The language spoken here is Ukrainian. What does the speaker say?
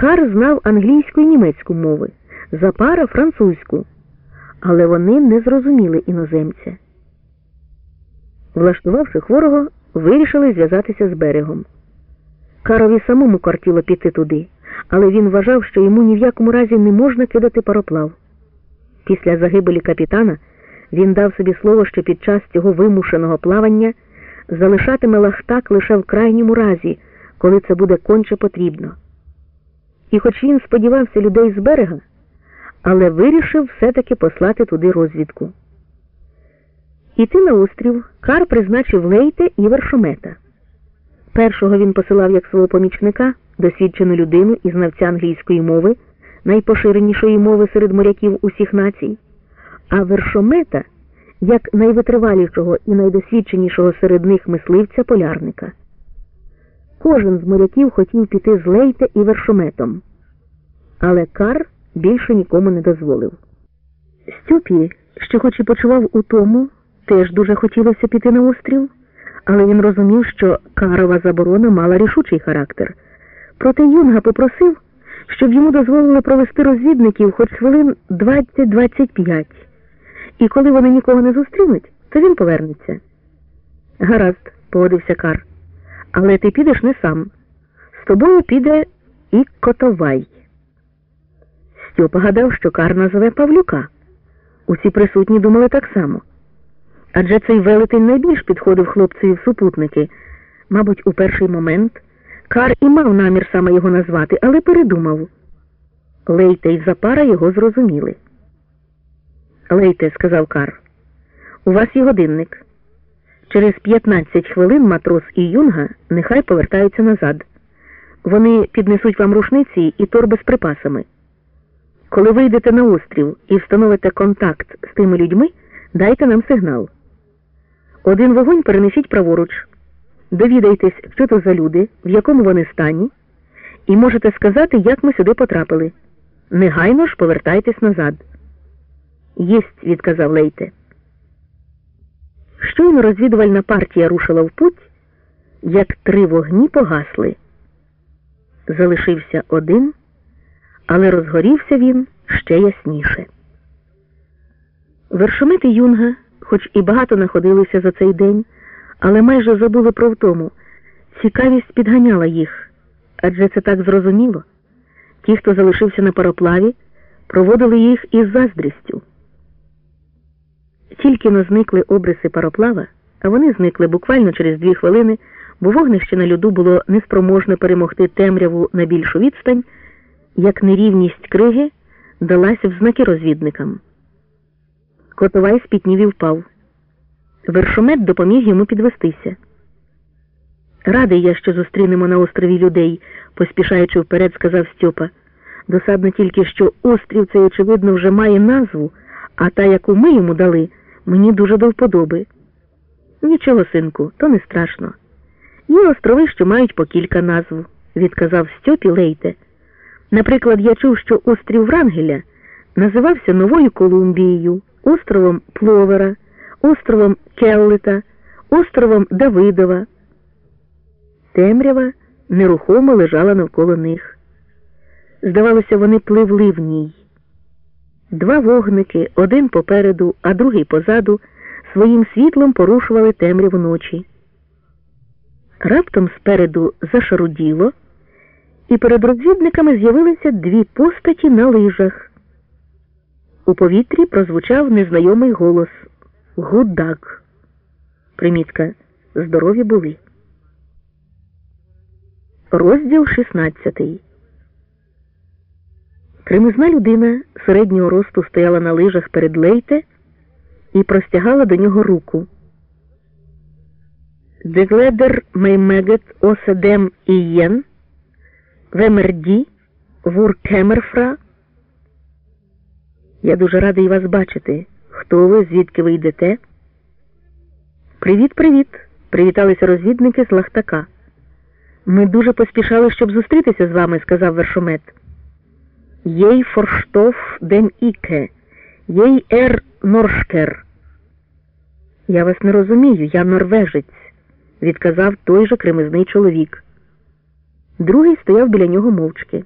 Кар знав англійську і німецьку мови, Запара французьку, але вони не зрозуміли іноземця. Влаштувавши хворого, вирішили зв'язатися з берегом. Карові самому кортіло піти туди, але він вважав, що йому ні в якому разі не можна кидати пароплав. Після загибелі капітана він дав собі слово, що під час цього вимушеного плавання залишатиме лахтак лише в крайньому разі, коли це буде конче потрібно. І хоч він сподівався людей з берега, але вирішив все-таки послати туди розвідку. Іти на острів Кар призначив Лейте і вершомета. Першого він посилав як свого помічника, досвідчену людину і знавця англійської мови, найпоширенішої мови серед моряків усіх націй, а вершомета як найвитривалішого і найдосвідченішого серед них мисливця полярника. Кожен з моряків хотів піти з Лейте і вершометом, але Кар більше нікому не дозволив. Стюпі, що хоч і почував у тому, теж дуже хотілося піти на острів, але він розумів, що карова заборона мала рішучий характер. Проте Юнга попросив, щоб йому дозволили провести розвідників хоч хвилин 20-25, і коли вони нікого не зустрінуть, то він повернеться. Гаразд, погодився Кар, але ти підеш не сам. З тобою піде і Котовай. Стьопа гадав, що Кар назове Павлюка. Усі присутні думали так само. Адже цей велетень найбільш підходив хлопцеві в супутники. Мабуть, у перший момент Кар і мав намір саме його назвати, але передумав. Лейте й Запара його зрозуміли. Лейте, сказав Кар, у вас є годинник. Через 15 хвилин матрос і юнга нехай повертаються назад. Вони піднесуть вам рушниці і торби з припасами. Коли вийдете на острів і встановите контакт з тими людьми, дайте нам сигнал. Один вогонь перенесіть праворуч. Довідайтесь, що то за люди, в якому вони стані, і можете сказати, як ми сюди потрапили. Негайно ж повертайтесь назад. Єсть, відказав Лейте. Щойно розвідувальна партія рушила в путь, як три вогні погасли. Залишився один, але розгорівся він ще ясніше. Вершомити Юнга, хоч і багато находилися за цей день, але майже забули про втому. Цікавість підганяла їх, адже це так зрозуміло. Ті, хто залишився на пароплаві, проводили їх із заздрістю. Тільки но зникли обриси пароплава, а вони зникли буквально через дві хвилини, бо вогнище на льоду було неспроможне перемогти темряву на більшу відстань, як нерівність криги далася в знаки розвідникам. Котовай спітнів і впав. Вершомет допоміг йому підвестися. Радий я, що зустрінемо на острові людей, поспішаючи вперед, сказав Стьопа. Досадно тільки, що острів цей, очевидно, вже має назву, а та, яку ми йому дали, мені дуже до вподоби. Нічого, синку, то не страшно. Є острови, що мають по кілька назв, відказав Стьопі Лейте. Наприклад, я чув, що острів Врангеля називався Новою Колумбією, островом Пловера, островом Келлета, островом Давидова. Темрява нерухомо лежала навколо них. Здавалося, вони пливли в ній. Два вогники, один попереду, а другий позаду, своїм світлом порушували темряву ночі. Раптом спереду зашаруділо, і перед розвідниками з'явилися дві постаті на лижах. У повітрі прозвучав незнайомий голос Гудак. Примітка. Здорові були. Розділ 16 Кремізна людина середнього росту стояла на лижах перед Лейте і простягала до нього руку. Дегледер меймегет оседем ієн, вемерді, вуркемерфра. Я дуже радий вас бачити. Хто ви, звідки ви йдете? Привіт, привіт. Привіталися розвідники з Лахтака. Ми дуже поспішали, щоб зустрітися з вами, сказав вершомет. Єй форштоф ден іке, єй ер норшкер. Я вас не розумію, я норвежець, відказав той же кремезний чоловік. Другий стояв біля нього мовчки.